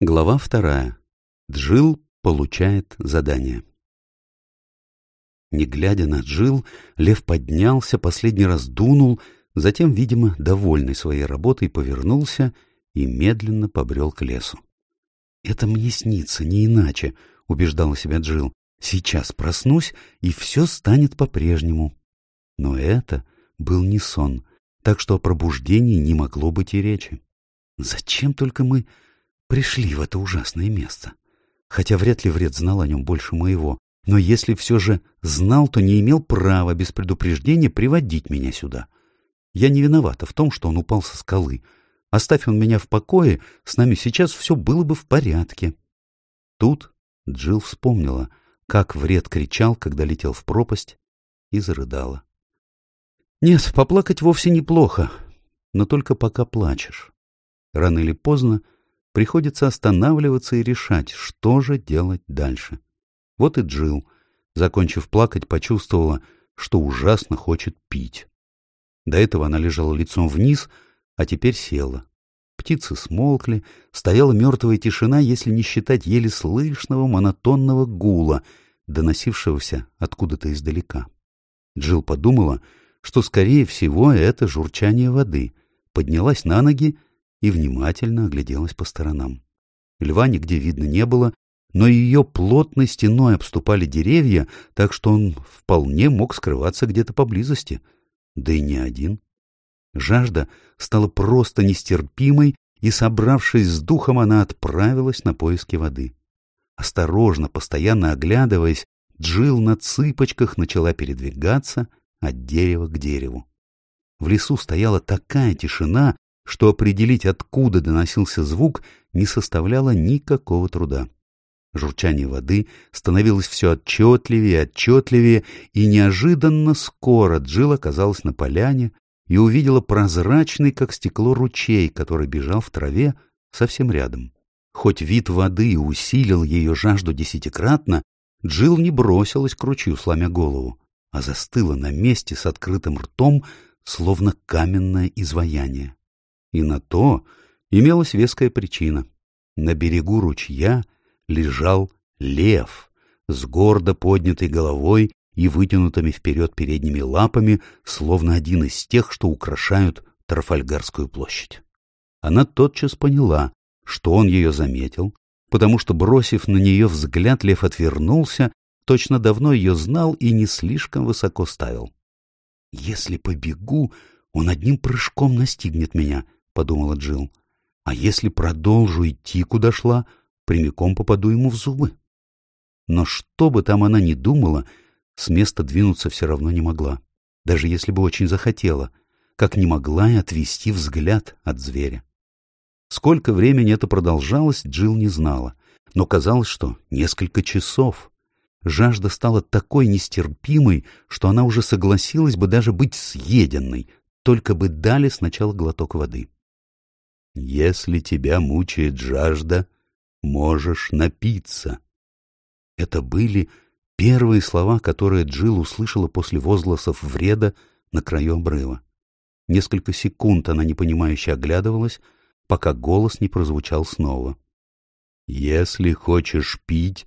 Глава вторая. Джил получает задание. Не глядя на Джил, Лев поднялся, последний раз дунул, затем, видимо, довольный своей работой, повернулся и медленно побрел к лесу. «Это мне снится, не иначе», — убеждала себя Джил. «Сейчас проснусь, и все станет по-прежнему». Но это был не сон, так что о пробуждении не могло быть и речи. «Зачем только мы пришли в это ужасное место. Хотя вряд ли вред знал о нем больше моего. Но если все же знал, то не имел права без предупреждения приводить меня сюда. Я не виновата в том, что он упал со скалы. Оставь он меня в покое, с нами сейчас все было бы в порядке. Тут Джилл вспомнила, как вред кричал, когда летел в пропасть, и зарыдала. Нет, поплакать вовсе неплохо, но только пока плачешь. Рано или поздно приходится останавливаться и решать, что же делать дальше. Вот и Джил, закончив плакать, почувствовала, что ужасно хочет пить. До этого она лежала лицом вниз, а теперь села. Птицы смолкли, стояла мертвая тишина, если не считать еле слышного монотонного гула, доносившегося откуда-то издалека. Джил подумала, что, скорее всего, это журчание воды, поднялась на ноги и внимательно огляделась по сторонам. Льва нигде видно не было, но ее плотной стеной обступали деревья, так что он вполне мог скрываться где-то поблизости. Да и не один. Жажда стала просто нестерпимой, и, собравшись с духом, она отправилась на поиски воды. Осторожно, постоянно оглядываясь, Джил на цыпочках начала передвигаться от дерева к дереву. В лесу стояла такая тишина, что определить, откуда доносился звук, не составляло никакого труда. Журчание воды становилось все отчетливее и отчетливее, и неожиданно скоро Джилл оказалась на поляне и увидела прозрачный, как стекло, ручей, который бежал в траве совсем рядом. Хоть вид воды усилил ее жажду десятикратно, Джилл не бросилась к ручью, сломя голову, а застыла на месте с открытым ртом, словно каменное изваяние. И на то имелась веская причина. На берегу ручья лежал лев с гордо поднятой головой и вытянутыми вперед передними лапами, словно один из тех, что украшают Трафальгарскую площадь. Она тотчас поняла, что он ее заметил, потому что, бросив на нее взгляд, лев отвернулся, точно давно ее знал и не слишком высоко ставил. «Если побегу, он одним прыжком настигнет меня», подумала Джилл. А если продолжу идти, куда шла, прямиком попаду ему в зубы. Но что бы там она ни думала, с места двинуться все равно не могла, даже если бы очень захотела, как не могла и отвести взгляд от зверя. Сколько времени это продолжалось, Джилл не знала, но казалось, что несколько часов. Жажда стала такой нестерпимой, что она уже согласилась бы даже быть съеденной, только бы дали сначала глоток воды. Если тебя мучает жажда, можешь напиться. Это были первые слова, которые Джилл услышала после возгласов вреда на краю обрыва. Несколько секунд она непонимающе оглядывалась, пока голос не прозвучал снова. «Если хочешь пить,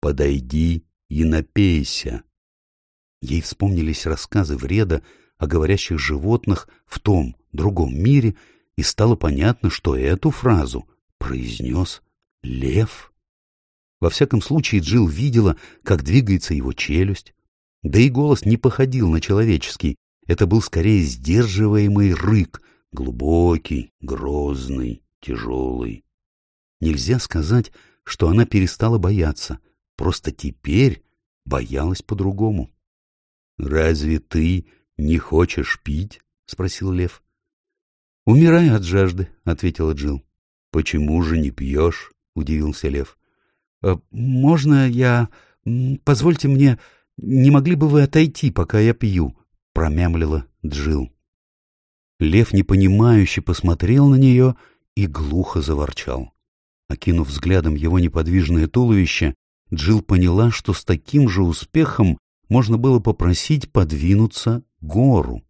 подойди и напейся». Ей вспомнились рассказы вреда о говорящих животных в том, другом мире, и стало понятно, что эту фразу произнес лев. Во всяком случае, Джилл видела, как двигается его челюсть. Да и голос не походил на человеческий. Это был скорее сдерживаемый рык, глубокий, грозный, тяжелый. Нельзя сказать, что она перестала бояться, просто теперь боялась по-другому. — Разве ты не хочешь пить? — спросил лев. — Умираю от жажды, — ответила Джил. Почему же не пьешь? — удивился Лев. «Э, — Можно я... Позвольте мне... Не могли бы вы отойти, пока я пью? — промямлила Джил. Лев непонимающе посмотрел на нее и глухо заворчал. Окинув взглядом его неподвижное туловище, Джил поняла, что с таким же успехом можно было попросить подвинуться гору.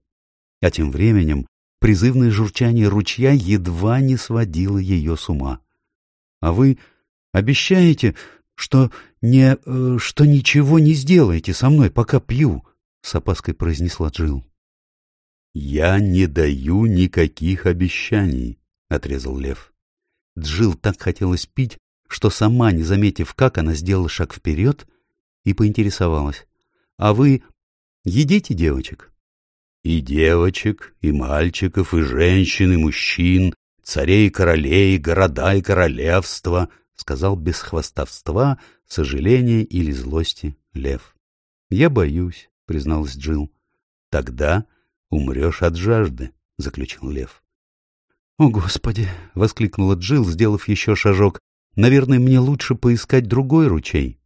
А тем временем Призывное журчание ручья едва не сводило ее с ума. А вы обещаете, что не... Э, что ничего не сделаете со мной, пока пью?» — с опаской произнесла Джилл. «Я не даю никаких обещаний», — отрезал Лев. Джилл так хотелось пить, что сама, не заметив как, она сделала шаг вперед и поинтересовалась. «А вы едите девочек?» «И девочек, и мальчиков, и женщин, и мужчин, царей и королей, города и королевства», — сказал без хвастовства, сожаления или злости лев. «Я боюсь», — призналась Джилл. «Тогда умрешь от жажды», — заключил лев. «О, Господи!» — воскликнула Джилл, сделав еще шажок. «Наверное, мне лучше поискать другой ручей».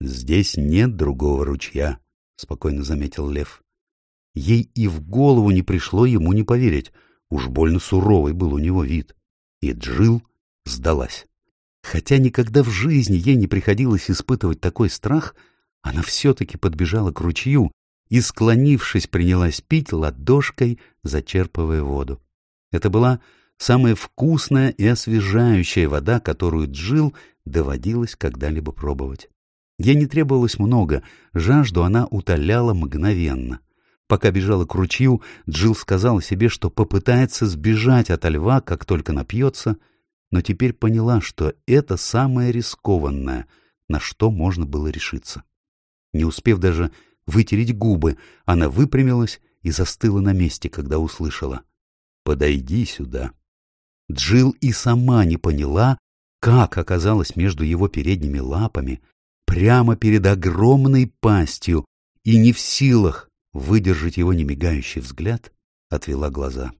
«Здесь нет другого ручья», — спокойно заметил лев. Ей и в голову не пришло ему не поверить. Уж больно суровый был у него вид. И Джил сдалась. Хотя никогда в жизни ей не приходилось испытывать такой страх, она все-таки подбежала к ручью и, склонившись, принялась пить ладошкой, зачерпывая воду. Это была самая вкусная и освежающая вода, которую Джил доводилось когда-либо пробовать. Ей не требовалось много, жажду она утоляла мгновенно. Пока бежала к ручью, Джилл сказала себе, что попытается сбежать от льва, как только напьется, но теперь поняла, что это самое рискованное, на что можно было решиться. Не успев даже вытереть губы, она выпрямилась и застыла на месте, когда услышала «Подойди сюда». Джилл и сама не поняла, как оказалась между его передними лапами, прямо перед огромной пастью, и не в силах выдержать его немигающий взгляд, отвела глаза.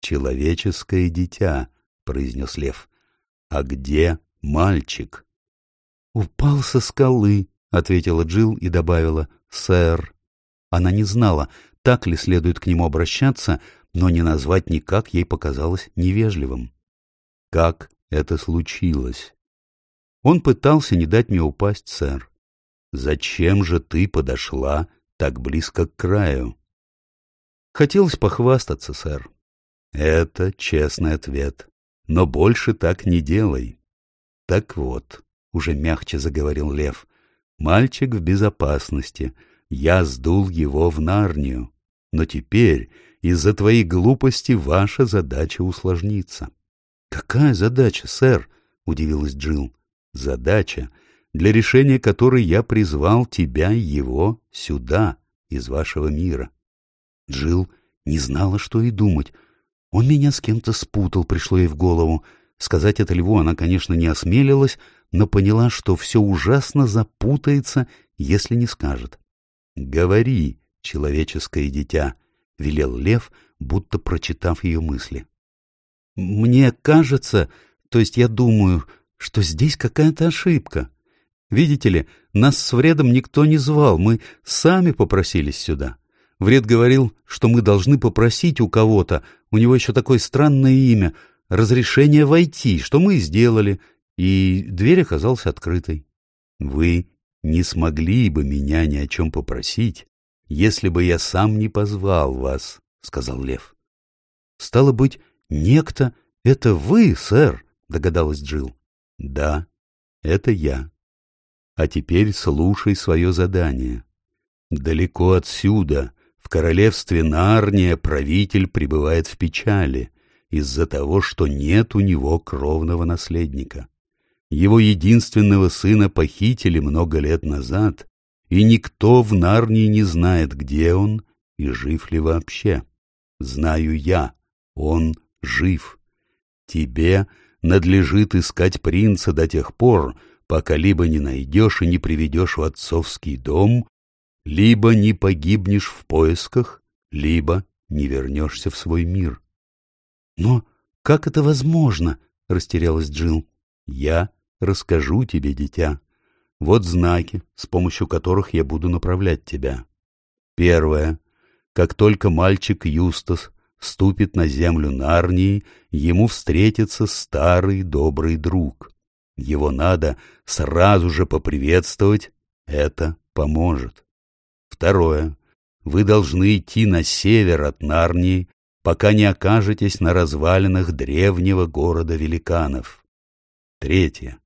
«Человеческое дитя», — произнес лев. «А где мальчик?» «Упал со скалы», — ответила Джилл и добавила «сэр». Она не знала, так ли следует к нему обращаться, но не назвать никак ей показалось невежливым. «Как это случилось?» Он пытался не дать мне упасть, сэр. «Зачем же ты подошла так близко к краю? Хотелось похвастаться, сэр. Это честный ответ. Но больше так не делай. Так вот, уже мягче заговорил Лев, мальчик в безопасности. Я сдул его в Нарнию. Но теперь из-за твоей глупости ваша задача усложнится. — Какая задача, сэр? — удивилась Джилл. — Задача — для решения которой я призвал тебя и его сюда, из вашего мира. Джил не знала, что и думать. Он меня с кем-то спутал, пришло ей в голову. Сказать это льву она, конечно, не осмелилась, но поняла, что все ужасно запутается, если не скажет. — Говори, человеческое дитя, — велел лев, будто прочитав ее мысли. — Мне кажется, то есть я думаю, что здесь какая-то ошибка. Видите ли, нас с Вредом никто не звал, мы сами попросились сюда. Вред говорил, что мы должны попросить у кого-то, у него еще такое странное имя, разрешение войти, что мы и сделали, и дверь оказалась открытой. Вы не смогли бы меня ни о чем попросить, если бы я сам не позвал вас, — сказал Лев. — Стало быть, некто — это вы, сэр, — догадалась Джилл. — Да, это я. А теперь слушай свое задание. Далеко отсюда, в королевстве Нарния, правитель пребывает в печали из-за того, что нет у него кровного наследника. Его единственного сына похитили много лет назад, и никто в Нарнии не знает, где он и жив ли вообще. Знаю я, он жив. Тебе надлежит искать принца до тех пор, пока либо не найдешь и не приведешь в отцовский дом, либо не погибнешь в поисках, либо не вернешься в свой мир. — Но как это возможно? — растерялась Джилл. — Я расскажу тебе, дитя. Вот знаки, с помощью которых я буду направлять тебя. Первое. Как только мальчик Юстас ступит на землю Нарнии, ему встретится старый добрый друг. Его надо сразу же поприветствовать, это поможет. Второе. Вы должны идти на север от Нарнии, пока не окажетесь на развалинах древнего города великанов. Третье.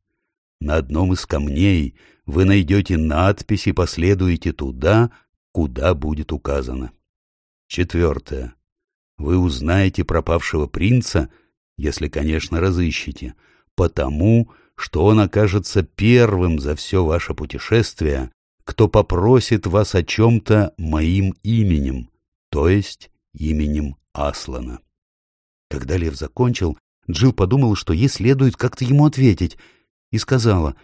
На одном из камней вы найдете надпись и последуете туда, куда будет указано. Четвертое. Вы узнаете пропавшего принца, если, конечно, разыщете, потому, что он окажется первым за все ваше путешествие, кто попросит вас о чем-то моим именем, то есть именем Аслана. Когда Лев закончил, Джилл подумала, что ей следует как-то ему ответить, и сказала,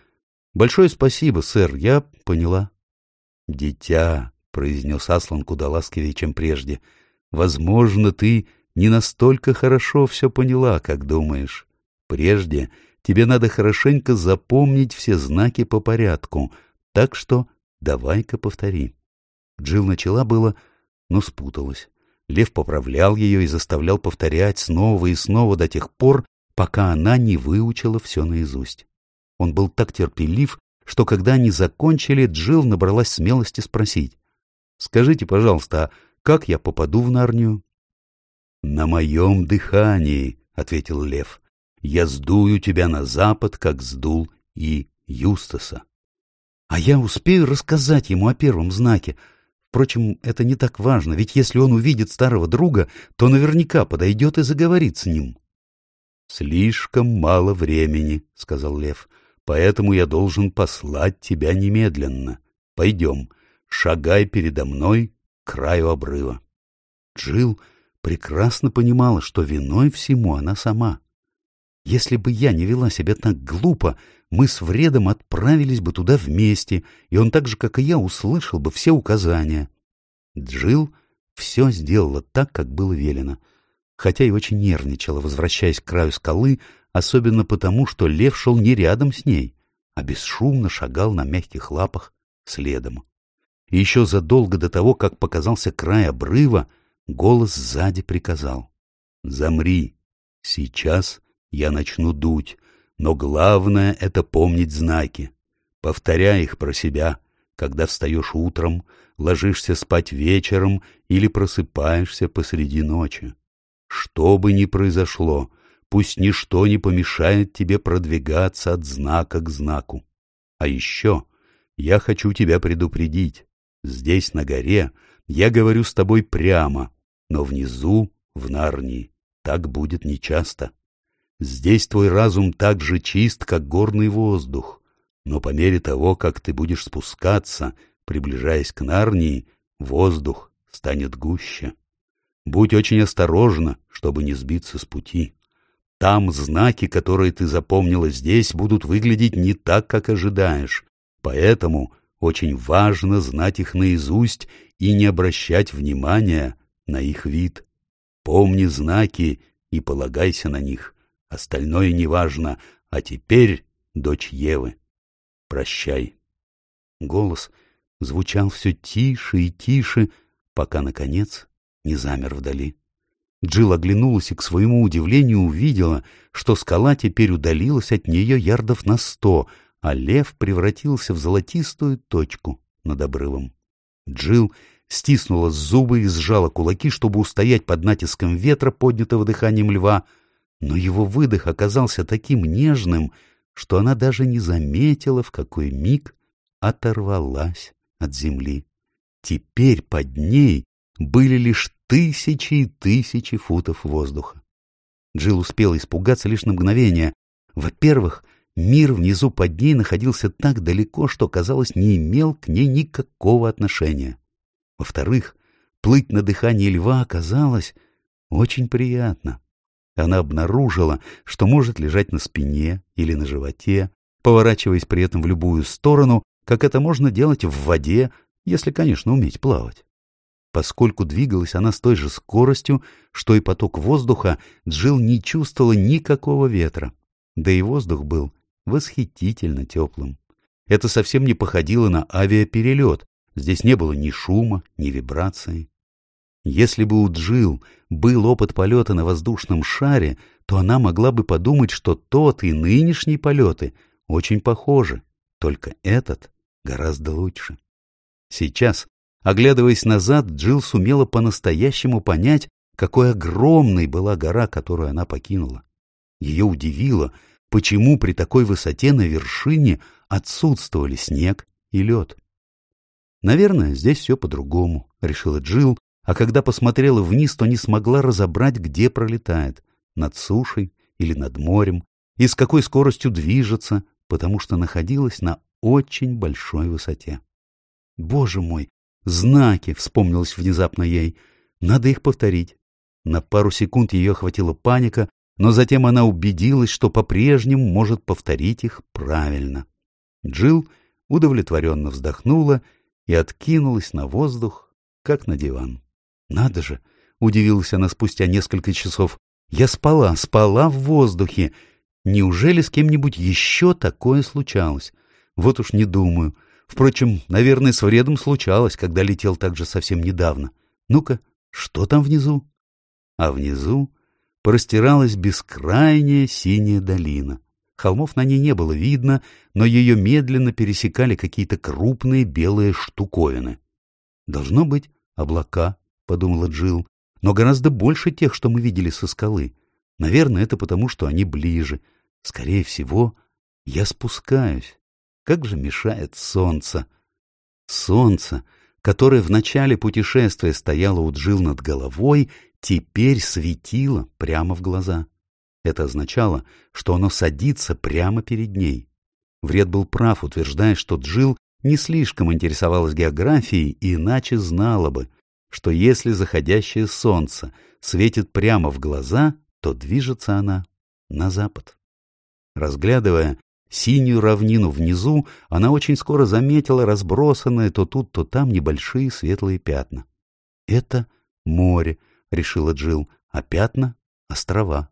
«Большое спасибо, сэр, я поняла». «Дитя», — произнес Аслан куда ласковее, чем прежде, — «возможно, ты не настолько хорошо все поняла, как думаешь. Прежде тебе надо хорошенько запомнить все знаки по порядку, так что давай-ка повтори». Джилл начала было, но спуталась. Лев поправлял ее и заставлял повторять снова и снова до тех пор, пока она не выучила все наизусть. Он был так терпелив, что когда они закончили, Джилл набралась смелости спросить. «Скажите, пожалуйста, а как я попаду в Нарнию?» «На моем дыхании», — ответил Лев. «Я сдую тебя на запад, как сдул и Юстаса». «А я успею рассказать ему о первом знаке. Впрочем, это не так важно, ведь если он увидит старого друга, то наверняка подойдет и заговорит с ним». «Слишком мало времени», — сказал Лев поэтому я должен послать тебя немедленно. Пойдем, шагай передо мной к краю обрыва. Джилл прекрасно понимала, что виной всему она сама. Если бы я не вела себя так глупо, мы с Вредом отправились бы туда вместе, и он так же, как и я, услышал бы все указания. Джилл все сделала так, как было велено, хотя и очень нервничала, возвращаясь к краю скалы, особенно потому, что лев шел не рядом с ней, а бесшумно шагал на мягких лапах следом. И еще задолго до того, как показался край обрыва, голос сзади приказал. «Замри! Сейчас я начну дуть, но главное — это помнить знаки. Повторяй их про себя, когда встаешь утром, ложишься спать вечером или просыпаешься посреди ночи. Что бы ни произошло, Пусть ничто не помешает тебе продвигаться от знака к знаку. А еще я хочу тебя предупредить. Здесь, на горе, я говорю с тобой прямо, но внизу, в Нарнии, так будет нечасто. Здесь твой разум так же чист, как горный воздух, но по мере того, как ты будешь спускаться, приближаясь к Нарнии, воздух станет гуще. Будь очень осторожна, чтобы не сбиться с пути. Там знаки, которые ты запомнила здесь, будут выглядеть не так, как ожидаешь. Поэтому очень важно знать их наизусть и не обращать внимания на их вид. Помни знаки и полагайся на них. Остальное неважно. А теперь, дочь Евы, прощай. Голос звучал все тише и тише, пока, наконец, не замер вдали. Джилл оглянулась и, к своему удивлению, увидела, что скала теперь удалилась от нее ярдов на сто, а лев превратился в золотистую точку над обрывом. Джилл стиснула зубы и сжала кулаки, чтобы устоять под натиском ветра, поднятого дыханием льва, но его выдох оказался таким нежным, что она даже не заметила, в какой миг оторвалась от земли. Теперь под ней были лишь тысячи и тысячи футов воздуха. Джилл успела испугаться лишь на мгновение. Во-первых, мир внизу под ней находился так далеко, что, казалось, не имел к ней никакого отношения. Во-вторых, плыть на дыхании льва оказалось очень приятно. Она обнаружила, что может лежать на спине или на животе, поворачиваясь при этом в любую сторону, как это можно делать в воде, если, конечно, уметь плавать. Поскольку двигалась она с той же скоростью, что и поток воздуха, Джилл не чувствовала никакого ветра. Да и воздух был восхитительно теплым. Это совсем не походило на авиаперелет. Здесь не было ни шума, ни вибрации. Если бы у Джилл был опыт полета на воздушном шаре, то она могла бы подумать, что тот и нынешние полеты очень похожи, только этот гораздо лучше. Сейчас, Оглядываясь назад, Джилл сумела по-настоящему понять, какой огромной была гора, которую она покинула. Ее удивило, почему при такой высоте на вершине отсутствовали снег и лед. Наверное, здесь все по-другому, решила Джилл, а когда посмотрела вниз, то не смогла разобрать, где пролетает, над сушей или над морем, и с какой скоростью движется, потому что находилась на очень большой высоте. Боже мой, знаки, вспомнилось внезапно ей, надо их повторить. На пару секунд ее охватила паника, но затем она убедилась, что по-прежнему может повторить их правильно. Джилл удовлетворенно вздохнула и откинулась на воздух, как на диван. «Надо же!» — удивилась она спустя несколько часов. «Я спала, спала в воздухе. Неужели с кем-нибудь еще такое случалось? Вот уж не думаю. Впрочем, наверное, с вредом случалось, когда летел так же совсем недавно. Ну-ка, что там внизу?» А внизу простиралась бескрайняя синяя долина. Холмов на ней не было видно, но ее медленно пересекали какие-то крупные белые штуковины. «Должно быть облака», — подумала Джилл, — «но гораздо больше тех, что мы видели со скалы. Наверное, это потому, что они ближе. Скорее всего, я спускаюсь. Как же мешает солнце!» Солнце, которое в начале путешествия стояло у Джилл над головой, теперь светило прямо в глаза. Это означало, что оно садится прямо перед ней. Вред был прав, утверждая, что Джил не слишком интересовалась географией и иначе знала бы, что если заходящее солнце светит прямо в глаза, то движется она на запад. Разглядывая синюю равнину внизу, она очень скоро заметила разбросанные то тут, то там небольшие светлые пятна. «Это море», — решила Джил, — «а пятна — острова».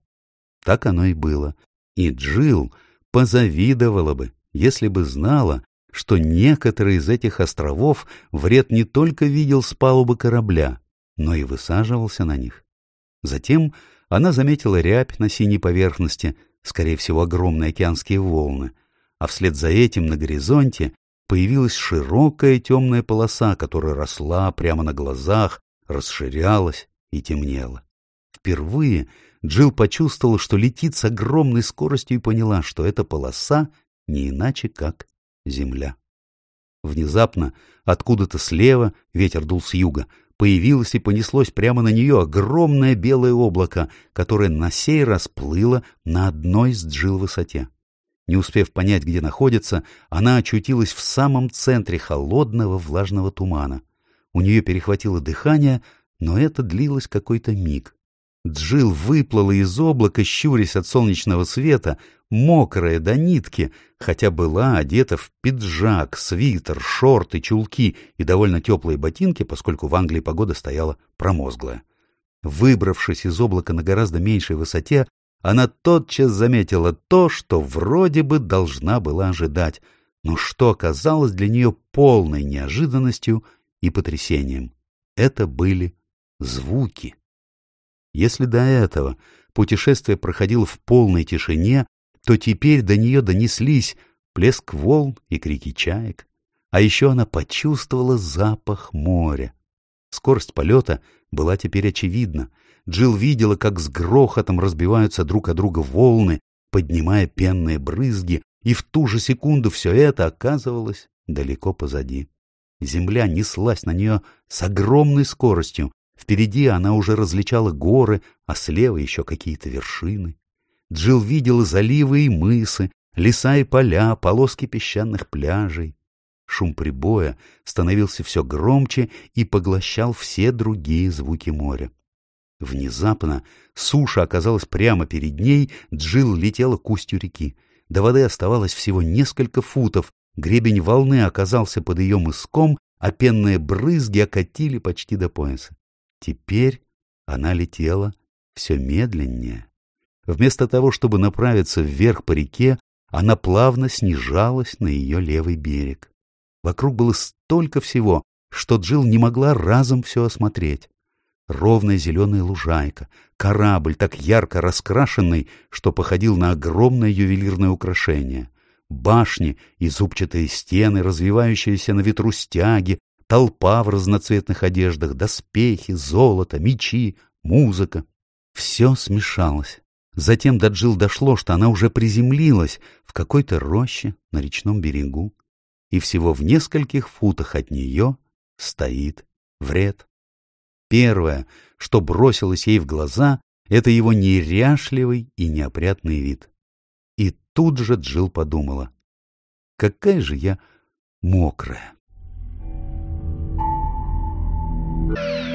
Так оно и было. И Джил позавидовала бы, если бы знала, что некоторые из этих островов вред не только видел с палубы корабля, но и высаживался на них. Затем она заметила рябь на синей поверхности, скорее всего, огромные океанские волны, а вслед за этим на горизонте появилась широкая темная полоса, которая росла прямо на глазах, расширялась и темнела. Впервые Джилл почувствовала, что летит с огромной скоростью и поняла, что эта полоса не иначе, как земля. Внезапно, откуда-то слева, ветер дул с юга, появилось и понеслось прямо на нее огромное белое облако, которое на сей раз плыло на одной с Джилл высоте. Не успев понять, где находится, она очутилась в самом центре холодного влажного тумана. У нее перехватило дыхание, но это длилось какой-то миг. Джил выплыла из облака, щурясь от солнечного света, мокрая до нитки, хотя была одета в пиджак, свитер, шорты, чулки и довольно теплые ботинки, поскольку в Англии погода стояла промозглая. Выбравшись из облака на гораздо меньшей высоте, она тотчас заметила то, что вроде бы должна была ожидать, но что оказалось для нее полной неожиданностью и потрясением. Это были звуки. Если до этого путешествие проходило в полной тишине, то теперь до нее донеслись плеск волн и крики чаек. А еще она почувствовала запах моря. Скорость полета была теперь очевидна. Джилл видела, как с грохотом разбиваются друг о друга волны, поднимая пенные брызги, и в ту же секунду все это оказывалось далеко позади. Земля неслась на нее с огромной скоростью, Впереди она уже различала горы, а слева еще какие-то вершины. Джилл видела заливы и мысы, леса и поля, полоски песчаных пляжей. Шум прибоя становился все громче и поглощал все другие звуки моря. Внезапно суша оказалась прямо перед ней, Джилл летела к устью реки. До воды оставалось всего несколько футов, гребень волны оказался под ее мыском, а пенные брызги окатили почти до пояса. Теперь она летела все медленнее. Вместо того, чтобы направиться вверх по реке, она плавно снижалась на ее левый берег. Вокруг было столько всего, что Джилл не могла разом все осмотреть. Ровная зеленая лужайка, корабль, так ярко раскрашенный, что походил на огромное ювелирное украшение, башни и зубчатые стены, развивающиеся на ветру стяги, толпа в разноцветных одеждах, доспехи, золото, мечи, музыка. Все смешалось. Затем до Джил дошло, что она уже приземлилась в какой-то роще на речном берегу, и всего в нескольких футах от нее стоит вред. Первое, что бросилось ей в глаза, это его неряшливый и неопрятный вид. И тут же Джил подумала, какая же я мокрая. You.